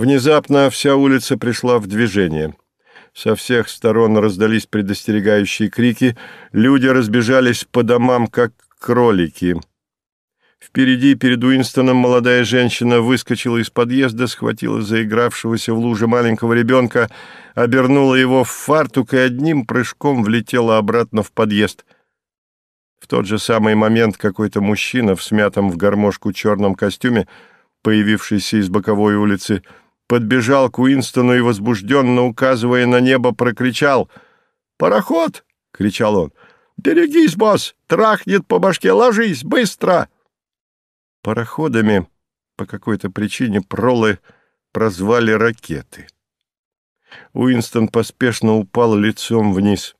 Внезапно вся улица пришла в движение. Со всех сторон раздались предостерегающие крики, люди разбежались по домам, как кролики. Впереди, перед Уинстоном, молодая женщина выскочила из подъезда, схватила заигравшегося в луже маленького ребенка, обернула его в фартук и одним прыжком влетела обратно в подъезд. В тот же самый момент какой-то мужчина в смятом в гармошку черном костюме, появившийся из боковой улицы, подбежал к Уинстону и, возбужденно указывая на небо, прокричал «Пароход!» — кричал он. «Берегись, босс! Трахнет по башке! Ложись! Быстро!» Пароходами по какой-то причине пролы прозвали ракеты. Уинстон поспешно упал лицом вниз.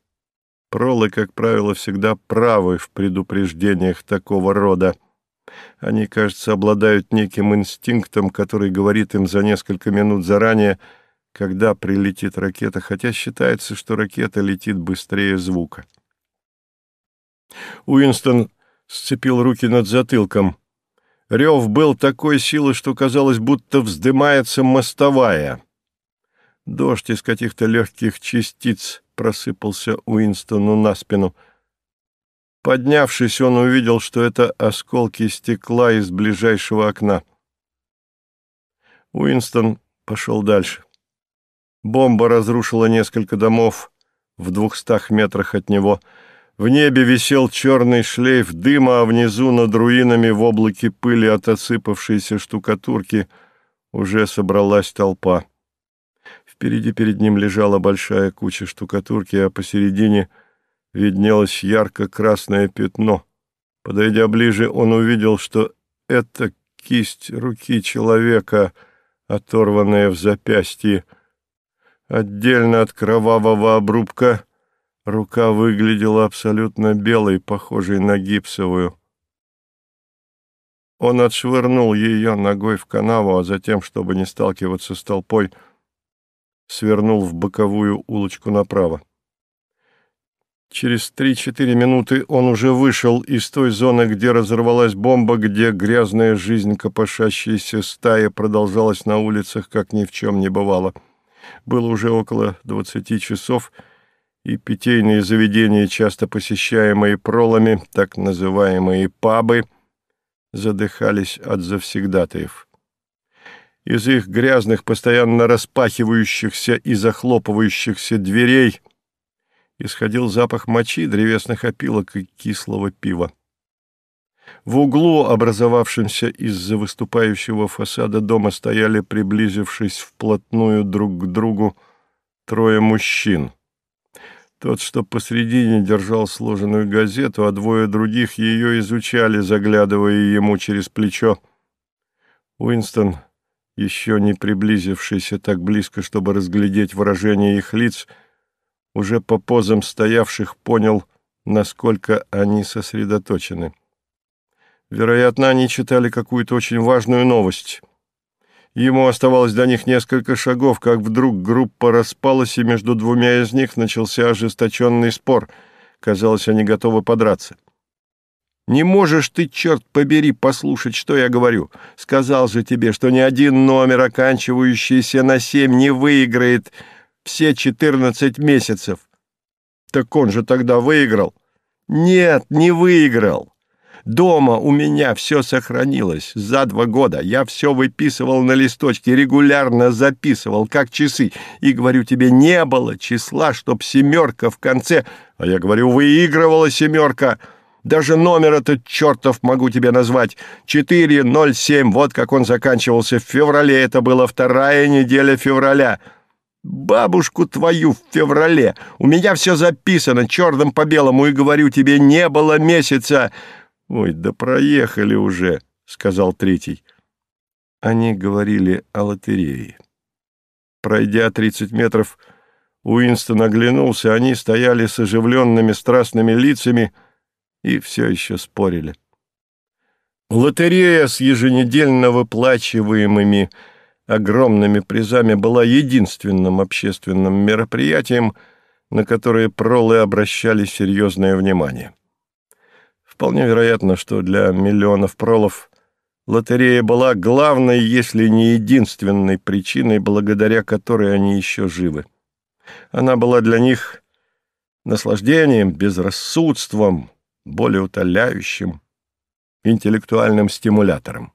Пролы, как правило, всегда правы в предупреждениях такого рода. Они, кажется, обладают неким инстинктом, который говорит им за несколько минут заранее, когда прилетит ракета, хотя считается, что ракета летит быстрее звука. Уинстон сцепил руки над затылком. Рев был такой силы, что казалось, будто вздымается мостовая. Дождь из каких-то легких частиц просыпался Уинстону на спину — Поднявшись, он увидел, что это осколки стекла из ближайшего окна. Уинстон пошел дальше. Бомба разрушила несколько домов в двухстах метрах от него. В небе висел черный шлейф дыма, а внизу над руинами в облаке пыли от осыпавшейся штукатурки уже собралась толпа. Впереди перед ним лежала большая куча штукатурки, а посередине — виднелось ярко-красное пятно. Подойдя ближе, он увидел, что это кисть руки человека, оторванная в запястье. Отдельно от кровавого обрубка рука выглядела абсолютно белой, похожей на гипсовую. Он отшвырнул ее ногой в канаву, а затем, чтобы не сталкиваться с толпой, свернул в боковую улочку направо. Через три-четыре минуты он уже вышел из той зоны, где разорвалась бомба, где грязная жизнь копошащейся стаи продолжалась на улицах, как ни в чем не бывало. Было уже около двадцати часов, и питейные заведения, часто посещаемые пролами, так называемые пабы, задыхались от завсегдатаев. Из их грязных, постоянно распахивающихся и захлопывающихся дверей — исходил запах мочи, древесных опилок и кислого пива. В углу, образовавшемся из-за выступающего фасада дома, стояли, приблизившись вплотную друг к другу, трое мужчин. Тот, что посредине, держал сложенную газету, а двое других ее изучали, заглядывая ему через плечо. Уинстон, еще не приблизившийся так близко, чтобы разглядеть выражение их лиц, — уже по позам стоявших понял, насколько они сосредоточены. Вероятно, они читали какую-то очень важную новость. Ему оставалось до них несколько шагов, как вдруг группа распалась, и между двумя из них начался ожесточенный спор. Казалось, они готовы подраться. «Не можешь ты, черт побери, послушать, что я говорю. Сказал же тебе, что ни один номер, оканчивающийся на семь, не выиграет все четырнадцать месяцев. Так он же тогда выиграл. Нет, не выиграл. Дома у меня все сохранилось за два года. Я все выписывал на листочке, регулярно записывал, как часы. И, говорю тебе, не было числа, чтоб семерка в конце... А я говорю, выигрывала семерка. Даже номер этот чертов могу тебе назвать. 407, вот как он заканчивался в феврале. Это была вторая неделя февраля. Бабушку твою в феврале. У меня все записано черным по белому, и говорю тебе, не было месяца. Ой, да проехали уже, сказал третий. Они говорили о лотерее. Пройдя тридцать метров, Уинстон оглянулся, они стояли с оживленными страстными лицами и все еще спорили. Лотерея с еженедельно выплачиваемыми огромными призами была единственным общественным мероприятием, на которое пролы обращали серьезное внимание. Вполне вероятно, что для миллионов пролов Лотерея была главной, если не единственной причиной, благодаря которой они еще живы. Она была для них наслаждением, безрассудством, более утоляющим, интеллектуальным стимулятором.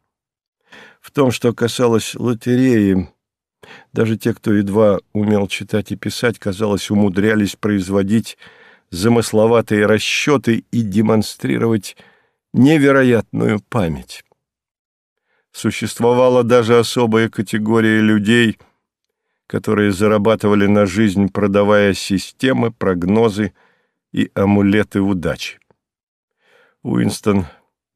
В том, что касалось лотереи, даже те, кто едва умел читать и писать, казалось, умудрялись производить замысловатые расчеты и демонстрировать невероятную память. Существовала даже особая категория людей, которые зарабатывали на жизнь, продавая системы, прогнозы и амулеты удачи. Уинстон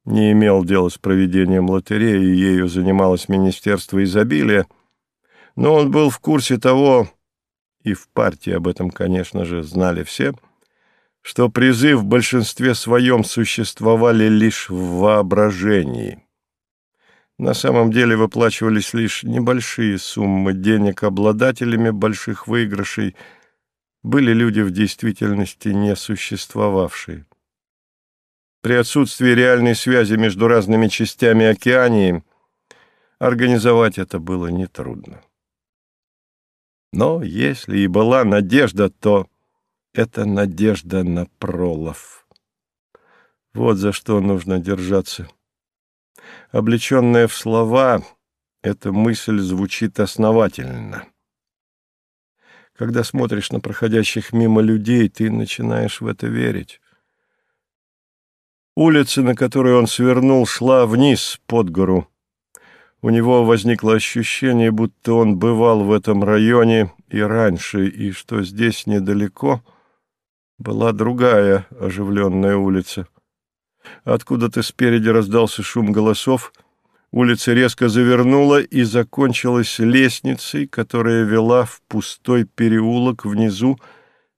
не имел дела с проведением лотереи, ею занималось Министерство изобилия, но он был в курсе того, и в партии об этом, конечно же, знали все, что призы в большинстве своем существовали лишь в воображении. На самом деле выплачивались лишь небольшие суммы денег обладателями больших выигрышей, были люди в действительности не существовавшие. При отсутствии реальной связи между разными частями океании организовать это было нетрудно. Но если и была надежда, то это надежда на пролов. Вот за что нужно держаться. Облеченная в слова, эта мысль звучит основательно. Когда смотришь на проходящих мимо людей, ты начинаешь в это верить. Улица, на которую он свернул, шла вниз, под гору. У него возникло ощущение, будто он бывал в этом районе и раньше, и что здесь недалеко была другая оживленная улица. Откуда-то спереди раздался шум голосов, улица резко завернула и закончилась лестницей, которая вела в пустой переулок внизу,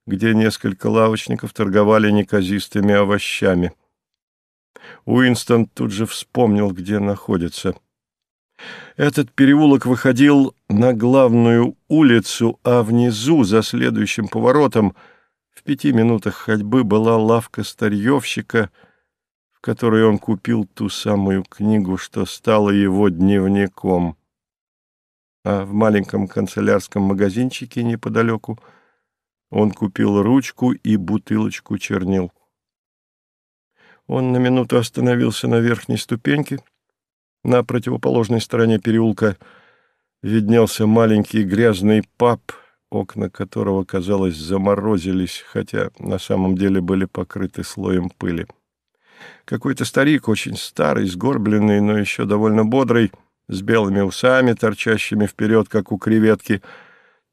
где несколько лавочников торговали неказистыми овощами. Уинстон тут же вспомнил, где находится — этот переулок выходил на главную улицу, а внизу, за следующим поворотом, в пяти минутах ходьбы была лавка старьевщика, в которой он купил ту самую книгу, что стала его дневником. А в маленьком канцелярском магазинчике неподалеку он купил ручку и бутылочку чернил. Он на минуту остановился на верхней ступеньке — на противоположной стороне переулка виднелся маленький грязный паб, окна которого, казалось, заморозились, хотя на самом деле были покрыты слоем пыли. Какой-то старик, очень старый, сгорбленный, но еще довольно бодрый, с белыми усами, торчащими вперед, как у креветки,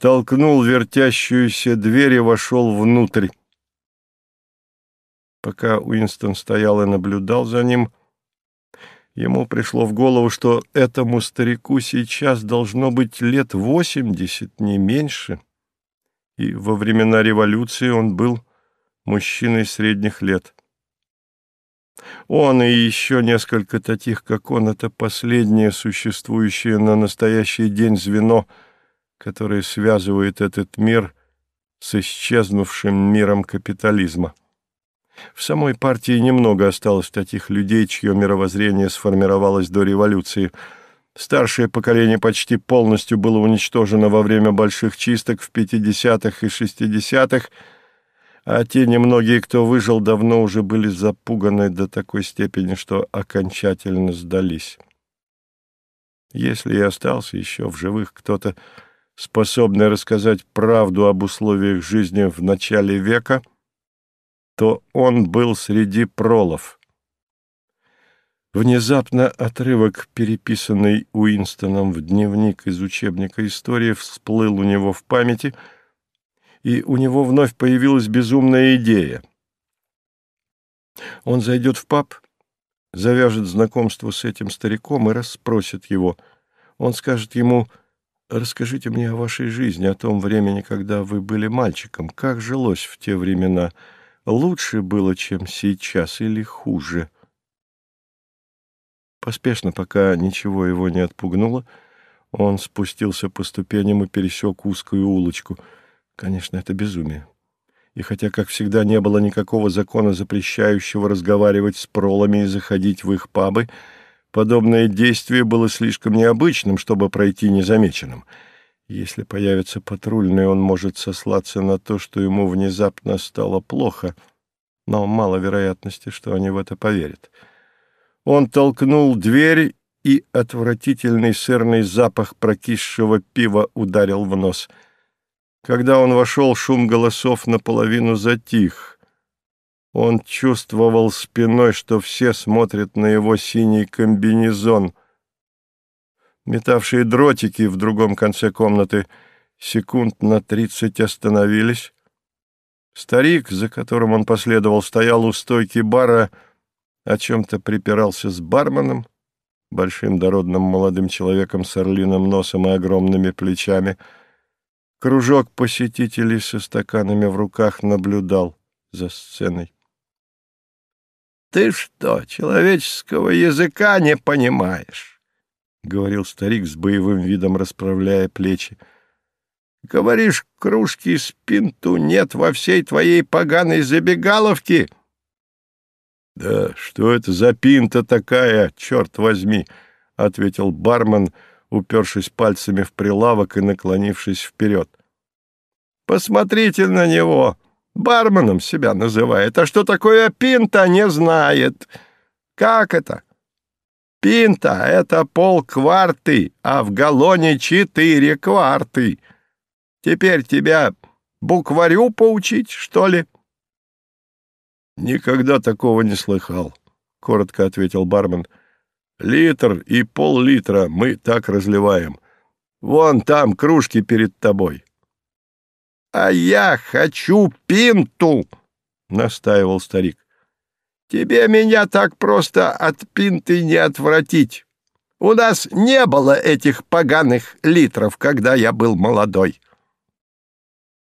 толкнул вертящуюся дверь и вошел внутрь. Пока Уинстон стоял и наблюдал за ним, Ему пришло в голову, что этому старику сейчас должно быть лет восемьдесят, не меньше, и во времена революции он был мужчиной средних лет. Он и еще несколько таких, как он, это последнее существующее на настоящий день звено, которое связывает этот мир с исчезнувшим миром капитализма. В самой партии немного осталось таких людей, чье мировоззрение сформировалось до революции. Старшее поколение почти полностью было уничтожено во время больших чисток в 50-х и 60-х, а те немногие, кто выжил, давно уже были запуганы до такой степени, что окончательно сдались. Если и остался еще в живых кто-то, способный рассказать правду об условиях жизни в начале века — то он был среди пролов. Внезапно отрывок, переписанный Уинстоном в дневник из учебника истории, всплыл у него в памяти, и у него вновь появилась безумная идея. Он зайдет в паб, завяжет знакомство с этим стариком и расспросит его. Он скажет ему, «Расскажите мне о вашей жизни, о том времени, когда вы были мальчиком. Как жилось в те времена?» Лучше было, чем сейчас, или хуже. Поспешно, пока ничего его не отпугнуло, он спустился по ступеням и пересек узкую улочку. Конечно, это безумие. И хотя, как всегда, не было никакого закона, запрещающего разговаривать с пролами и заходить в их пабы, Подобное действие было слишком необычным, чтобы пройти незамеченным. Если появится патрульный, он может сослаться на то, что ему внезапно стало плохо, но мало вероятности, что они в это поверят. Он толкнул дверь, и отвратительный сырный запах прокисшего пива ударил в нос. Когда он вошел, шум голосов наполовину затих. Он чувствовал спиной, что все смотрят на его синий комбинезон. Метавшие дротики в другом конце комнаты секунд на тридцать остановились. Старик, за которым он последовал, стоял у стойки бара, о чем-то припирался с барменом, большим дородным молодым человеком с орлиным носом и огромными плечами. Кружок посетителей со стаканами в руках наблюдал за сценой. — Ты что, человеческого языка не понимаешь? — говорил старик с боевым видом, расправляя плечи. — Говоришь, кружки с пинту нет во всей твоей поганой забегаловке? — Да что это за пинта такая, черт возьми! — ответил бармен, упершись пальцами в прилавок и наклонившись вперед. — Посмотрите на него! Барменом себя называет, а что такое пинта, не знает. Как это? — Пинта — это полкварты, а в галлоне четыре кварты. Теперь тебя букварю поучить, что ли? — Никогда такого не слыхал, — коротко ответил бармен. — Литр и пол-литра мы так разливаем. Вон там кружки перед тобой. — А я хочу пинту, — настаивал старик. Тебе меня так просто от пинты не отвратить. У нас не было этих поганых литров, когда я был молодой.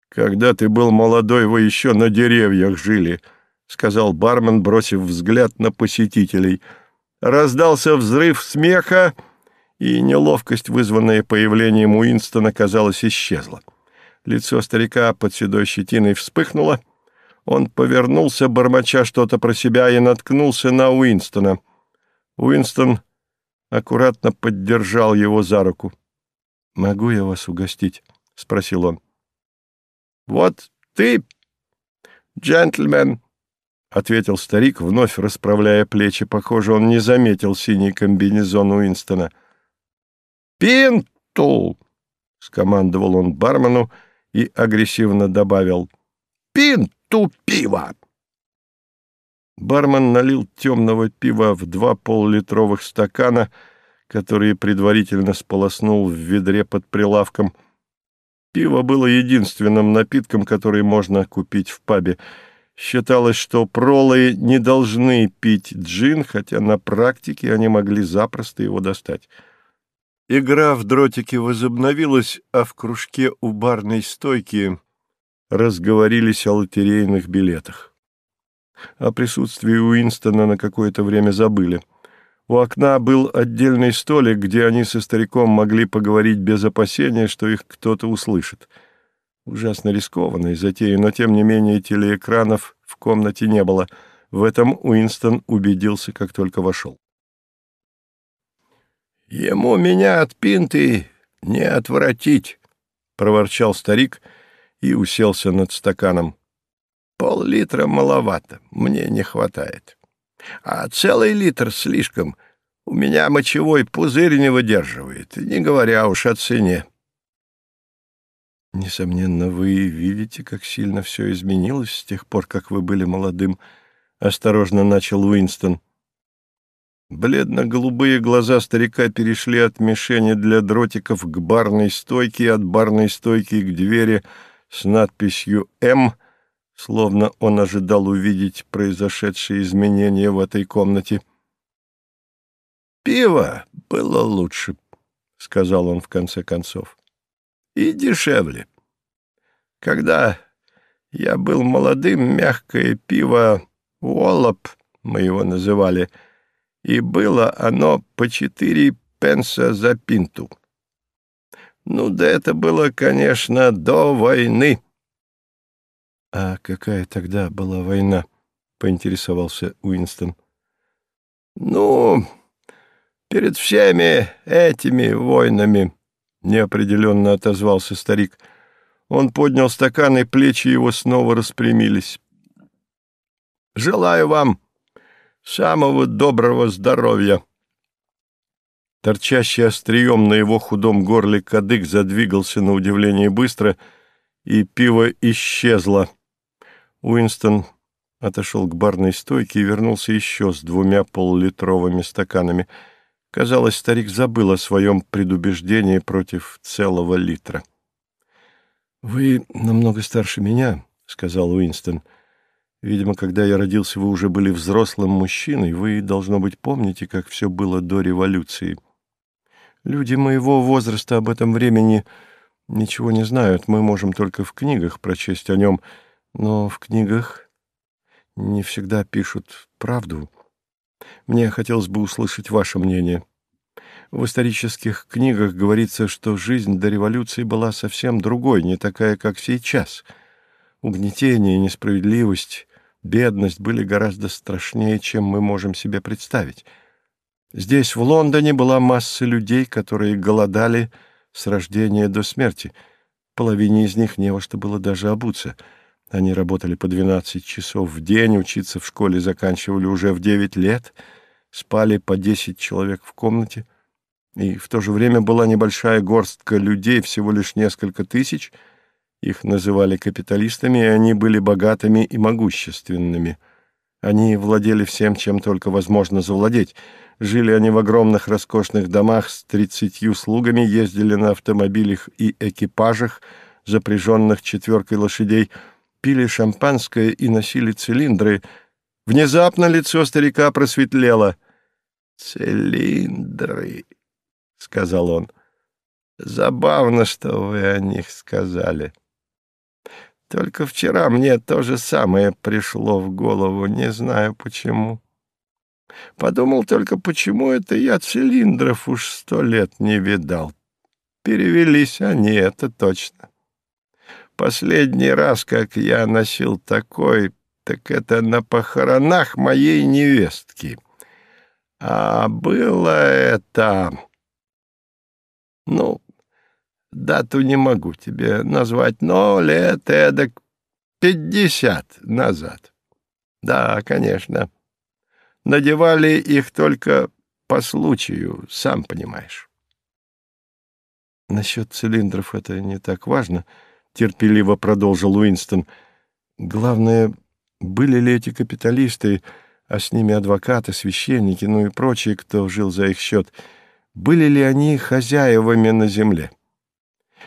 Когда ты был молодой, вы еще на деревьях жили, — сказал бармен, бросив взгляд на посетителей. Раздался взрыв смеха, и неловкость, вызванная появлением Уинстона, казалось, исчезла. Лицо старика под седой щетиной вспыхнуло, он повернулся, бормоча что-то про себя, и наткнулся на Уинстона. Уинстон аккуратно поддержал его за руку. «Могу я вас угостить?» — спросил он. «Вот ты, джентльмен», — ответил старик, вновь расправляя плечи. Похоже, он не заметил синий комбинезон Уинстона. «Пинту!» — скомандовал он бармену и агрессивно добавил. «Пинту!» Бутылку пива!» Бармен налил темного пива в два поллитровых стакана, которые предварительно сполоснул в ведре под прилавком. Пиво было единственным напитком, который можно купить в пабе. Считалось, что пролы не должны пить джин, хотя на практике они могли запросто его достать. Игра в дротики возобновилась, а в кружке у барной стойки разговорились о лотерейных билетах. О присутствии Уинстона на какое-то время забыли. У окна был отдельный столик, где они со стариком могли поговорить без опасения, что их кто-то услышит. Ужасно рискованная затея, но тем не менее телеэкранов в комнате не было. В этом Уинстон убедился, как только вошел. «Ему меня от пинты не отвратить», — проворчал старик, — и уселся над стаканом. «Пол-литра маловато, мне не хватает. А целый литр слишком. У меня мочевой пузырь не выдерживает, не говоря уж о цене». «Несомненно, вы видите, как сильно все изменилось с тех пор, как вы были молодым», — осторожно начал Уинстон. Бледно-голубые глаза старика перешли от мишени для дротиков к барной стойке, от барной стойки к двери — с надписью «М», словно он ожидал увидеть произошедшие изменения в этой комнате. «Пиво было лучше», — сказал он в конце концов, — «и дешевле. Когда я был молодым, мягкое пиво «Уоллоп» мы его называли, и было оно по четыре пенса за пинту. Ну да это было, конечно, до войны. — А какая тогда была война? — поинтересовался Уинстон. — Ну, перед всеми этими войнами, — неопределенно отозвался старик. Он поднял стакан, и плечи его снова распрямились. — Желаю вам самого доброго здоровья. Торчащий острием на его худом горле кадык задвигался на удивление быстро, и пиво исчезло. Уинстон отошел к барной стойке и вернулся еще с двумя полулитровыми стаканами. Казалось, старик забыл о своем предубеждении против целого литра. «Вы намного старше меня», — сказал Уинстон. «Видимо, когда я родился, вы уже были взрослым мужчиной. Вы, должно быть, помните, как все было до революции. Люди моего возраста об этом времени ничего не знают. Мы можем только в книгах прочесть о нем, но в книгах не всегда пишут правду. Мне хотелось бы услышать ваше мнение. В исторических книгах говорится, что жизнь до революции была совсем другой, не такая, как сейчас. Угнетение, несправедливость, бедность были гораздо страшнее, чем мы можем себе представить. Здесь, в Лондоне, была масса людей, которые голодали с рождения до смерти. Половине из них не во что было даже обуться — они работали по 12 часов в день, учиться в школе заканчивали уже в 9 лет, спали по 10 человек в комнате, и в то же время была небольшая горстка людей, всего лишь несколько тысяч, их называли капиталистами, и они были богатыми и могущественными. Они владели всем, чем только возможно завладеть. Жили они в огромных роскошных домах с тридцатью слугами, ездили на автомобилях и экипажах, запряженных четверкой лошадей — пили шампанское и носили цилиндры. Внезапно лицо старика просветлело. «Цилиндры», — сказал он. «Забавно, что вы о них сказали. Только вчера мне то же самое пришло в голову, не знаю почему. Подумал только, почему это я цилиндров уж сто лет не видал. Перевелись они, это точно». Последний раз, как я носил такой, так это на похоронах моей невестки. А было это... Ну, дату не могу тебе назвать, но лет эдак пятьдесят назад. Да, конечно. Надевали их только по случаю, сам понимаешь. Насчет цилиндров это не так важно —— терпеливо продолжил Уинстон. «Главное, были ли эти капиталисты, а с ними адвокаты, священники, ну и прочие, кто жил за их счет, были ли они хозяевами на земле?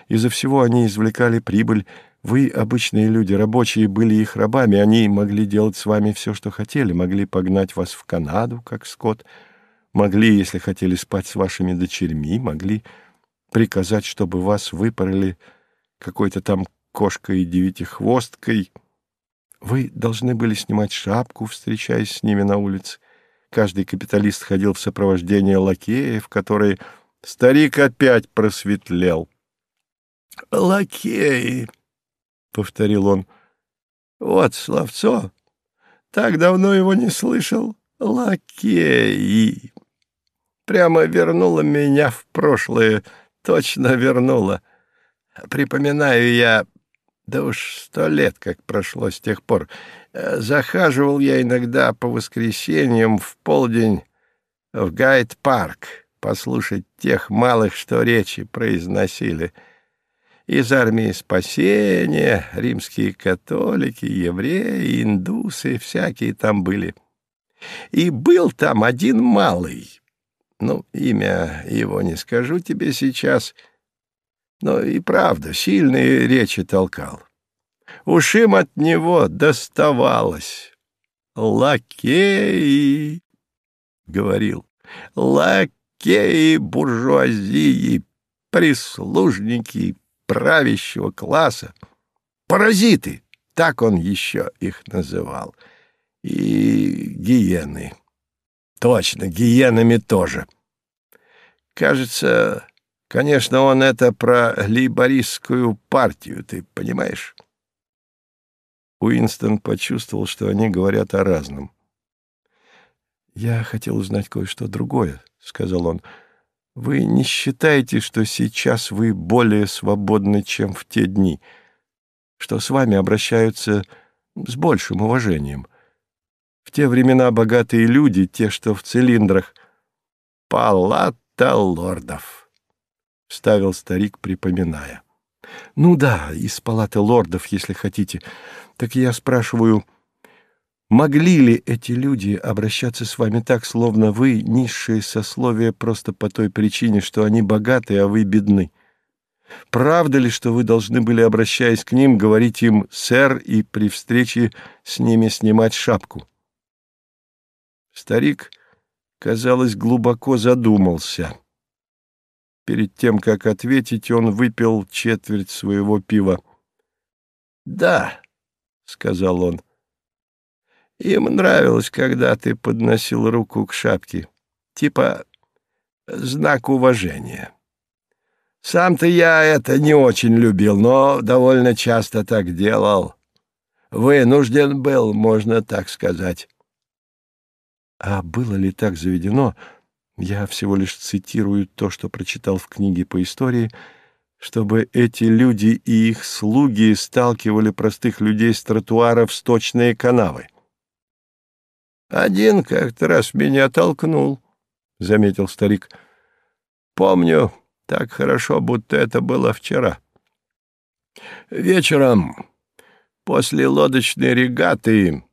Из-за всего они извлекали прибыль, вы, обычные люди, рабочие, были их рабами, они могли делать с вами все, что хотели, могли погнать вас в Канаду, как скот, могли, если хотели спать с вашими дочерьми, могли приказать, чтобы вас выпороли какой-то там кошкой и девятихвосткой. Вы должны были снимать шапку, встречаясь с ними на улице. Каждый капиталист ходил в сопровождении лакеев, которые... Старик опять просветлел. «Лакеи!» — повторил он. «Вот словцо. Так давно его не слышал. Лакеи!» Прямо вернула меня в прошлое, точно вернула. Припоминаю я, да уж сто лет как прошло с тех пор, захаживал я иногда по воскресеньям в полдень в Гайд-парк послушать тех малых, что речи произносили. Из армии спасения, римские католики, евреи, индусы, всякие там были. И был там один малый, ну, имя его не скажу тебе сейчас — но и правда, сильные речи толкал. Уж им от него доставалось. «Лакеи!» — говорил. «Лакеи буржуазии, прислужники правящего класса, паразиты!» — так он еще их называл. И гиены. Точно, гиенами тоже. Кажется, Конечно, он это про лейбористскую партию, ты понимаешь? Уинстон почувствовал, что они говорят о разном. «Я хотел узнать кое-что другое», — сказал он. «Вы не считаете, что сейчас вы более свободны, чем в те дни, что с вами обращаются с большим уважением? В те времена богатые люди, те, что в цилиндрах, палата лордов», — вставил старик, припоминая. «Ну да, из палаты лордов, если хотите. Так я спрашиваю...» Могли ли эти люди обращаться с вами так, словно вы низшие сословия просто по той причине, что они богаты, а вы бедны? Правда ли, что вы должны были, обращаясь к ним, говорить им «сэр» и при встрече с ними снимать шапку? Старик, казалось, глубоко задумался. Перед тем, как ответить, он выпил четверть своего пива. «Да», — сказал он, — им нравилось, когда ты подносил руку к шапке. Типа знак уважения. Сам-то я это не очень любил, но довольно часто так делал. Вынужден был, можно так сказать. А было ли так заведено, я всего лишь цитирую то, что прочитал в книге по истории, чтобы эти люди и их слуги сталкивали простых людей с тротуара в сточные канавы. Один как-то раз меня толкнул, — заметил старик. Помню так хорошо, будто это было вчера. Вечером, после лодочной регаты,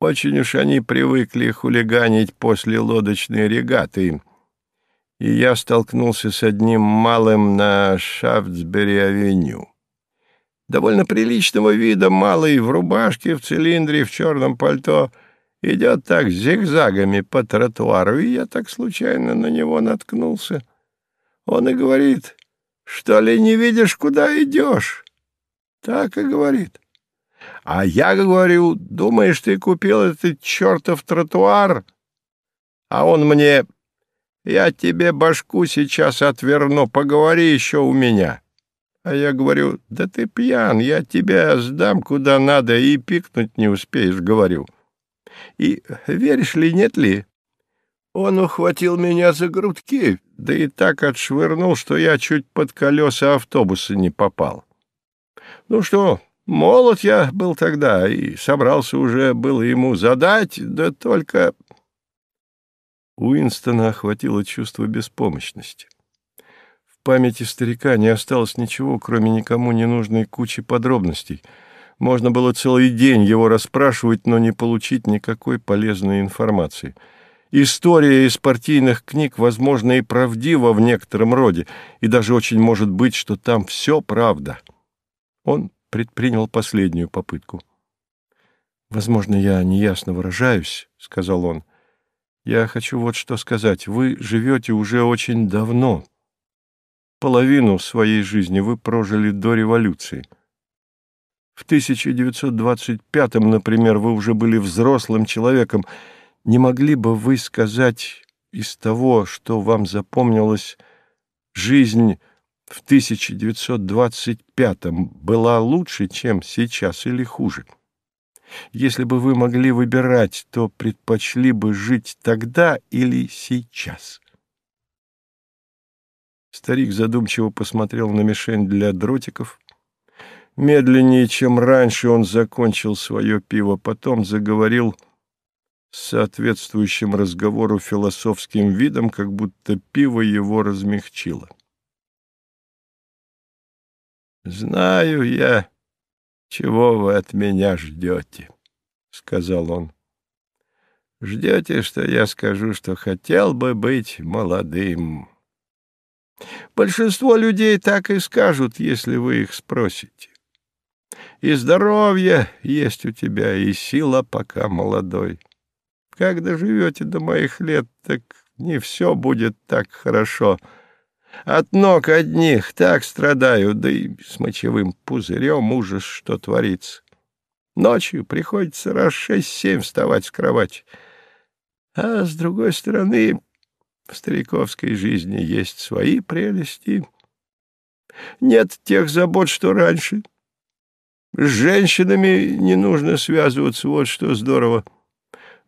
очень уж они привыкли хулиганить после лодочной регаты, и я столкнулся с одним малым на Шафтсбери-авеню. Довольно приличного вида малый в рубашке, в цилиндре, в черном пальто — идет так зигзагами по тротуару, и я так случайно на него наткнулся. Он и говорит, что ли не видишь, куда идешь? Так и говорит. А я говорю, думаешь, ты купил этот чертов тротуар? А он мне, я тебе башку сейчас отверну, поговори еще у меня. А я говорю, да ты пьян, я тебя сдам куда надо и пикнуть не успеешь, говорю. И веришь ли, нет ли, он ухватил меня за грудки, да и так отшвырнул, что я чуть под колеса автобуса не попал. Ну что, молод я был тогда, и собрался уже было ему задать, да только... Уинстона охватило чувство беспомощности. В памяти старика не осталось ничего, кроме никому не нужной кучи подробностей — можно было целый день его расспрашивать, но не получить никакой полезной информации. История из партийных книг, возможно, и правдива в некотором роде, и даже очень может быть, что там все правда. Он предпринял последнюю попытку. «Возможно, я неясно выражаюсь», — сказал он. «Я хочу вот что сказать. Вы живете уже очень давно. Половину своей жизни вы прожили до революции». В 1925-м, например, вы уже были взрослым человеком. Не могли бы вы сказать из того, что вам запомнилось, жизнь в 1925-м была лучше, чем сейчас, или хуже? Если бы вы могли выбирать, то предпочли бы жить тогда или сейчас? Старик задумчиво посмотрел на мишень для дротиков — Медленнее, чем раньше, он закончил свое пиво, потом заговорил с соответствующим разговору философским видом, как будто пиво его размягчило. «Знаю я, чего вы от меня ждете», — сказал он. «Ждете, что я скажу, что хотел бы быть молодым. Большинство людей так и скажут, если вы их спросите. И здоровье есть у тебя, и сила пока молодой. Как доживете до моих лет, так не все будет так хорошо. От ног одних так страдаю, да и с мочевым пузырем ужас, что творится. Ночью приходится раз шесть-семь вставать с кровати. А с другой стороны, в стариковской жизни есть свои прелести. Нет тех забот, что раньше — с женщинами не нужно связываться, вот что здорово.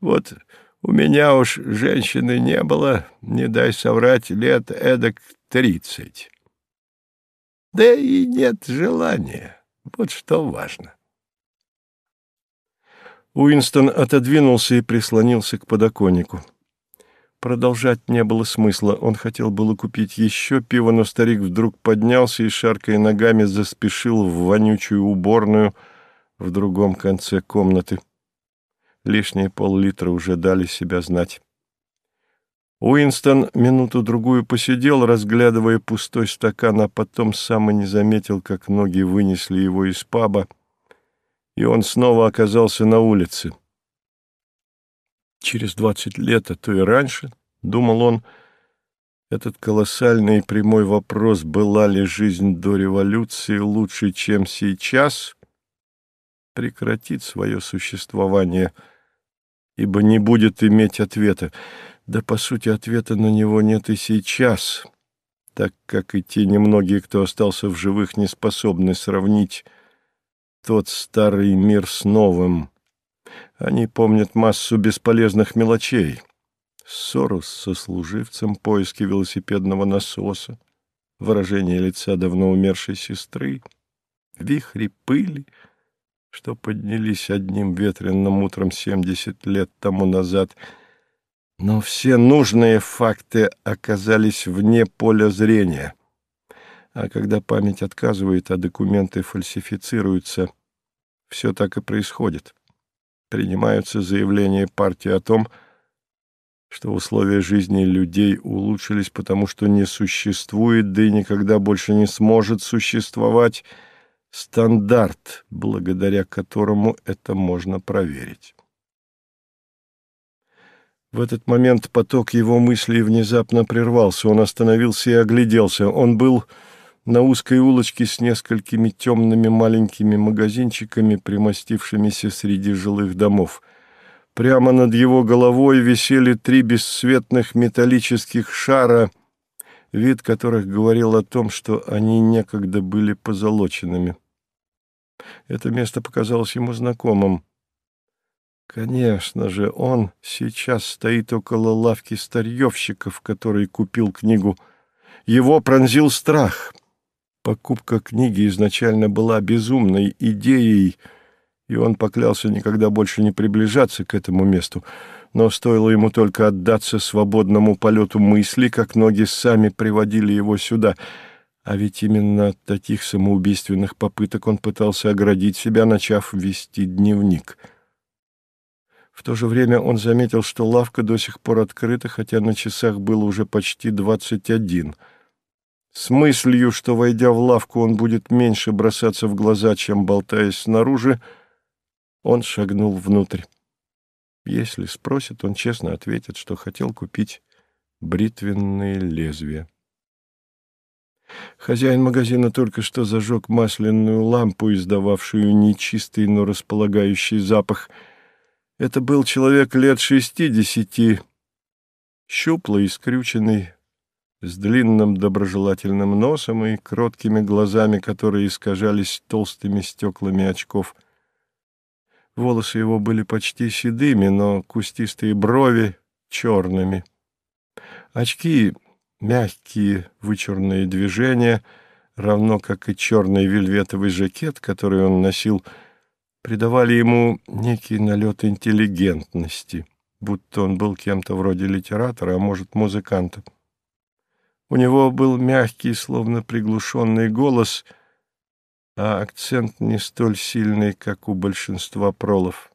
Вот У меня уж женщины не было, не дай соврать, лет эдак тридцать. Да и нет желания, вот что важно. Уинстон отодвинулся и прислонился к подоконнику. Продолжать не было смысла. Он хотел было купить еще пиво, но старик вдруг поднялся и, шаркая ногами, заспешил в вонючую уборную в другом конце комнаты. Лишние пол-литра уже дали себя знать. Уинстон минуту-другую посидел, разглядывая пустой стакан, а потом сам и не заметил, как ноги вынесли его из паба, и он снова оказался на улице. Через двадцать лет, а то и раньше, думал он, этот колоссальный прямой вопрос, была ли жизнь до революции лучше, чем сейчас, прекратит свое существование, ибо не будет иметь ответа. Да, по сути, ответа на него нет и сейчас, так как и те немногие, кто остался в живых, не способны сравнить тот старый мир с новым, они помнят массу бесполезных мелочей. Ссору с сослуживцем, поиски велосипедного насоса, выражение лица давно умершей сестры, вихри пыли, что поднялись одним ветренным утром семьдесят лет тому назад. Но все нужные факты оказались вне поля зрения. А когда память отказывает, а документы фальсифицируются, все так и происходит принимаются заявления партии о том, что условия жизни людей улучшились, потому что не существует, да и никогда больше не сможет существовать стандарт, благодаря которому это можно проверить. В этот момент поток его мыслей внезапно прервался. Он остановился и огляделся. Он был на узкой улочке с несколькими темными маленькими магазинчиками, примостившимися среди жилых домов. Прямо над его головой висели три бесцветных металлических шара, вид которых говорил о том, что они некогда были позолоченными. Это место показалось ему знакомым. Конечно же, он сейчас стоит около лавки старьевщиков, который купил книгу. Его пронзил страх — Покупка книги изначально была безумной идеей, и он поклялся никогда больше не приближаться к этому месту. Но стоило ему только отдаться свободному полету мысли, как ноги сами приводили его сюда. А ведь именно от таких самоубийственных попыток он пытался оградить себя, начав вести дневник. В то же время он заметил, что лавка до сих пор открыта, хотя на часах было уже почти двадцать один — с мыслью, что, войдя в лавку, он будет меньше бросаться в глаза, чем болтаясь снаружи, он шагнул внутрь. Если спросят, он честно ответит, что хотел купить бритвенные лезвия. Хозяин магазина только что зажег масляную лампу, издававшую нечистый, но располагающий запах. Это был человек лет шестидесяти, щуплый скрюченный, с длинным доброжелательным носом и кроткими глазами, которые искажались толстыми стеклами очков. Волосы его были почти седыми, но кустистые брови — черными. Очки — мягкие вычурные движения, равно как и черный вельветовый жакет, который он носил, придавали ему некий налет интеллигентности, будто он был кем-то вроде литератора, а может, музыканта. У него был мягкий, словно приглушенный голос, а акцент не столь сильный, как у большинства пролов.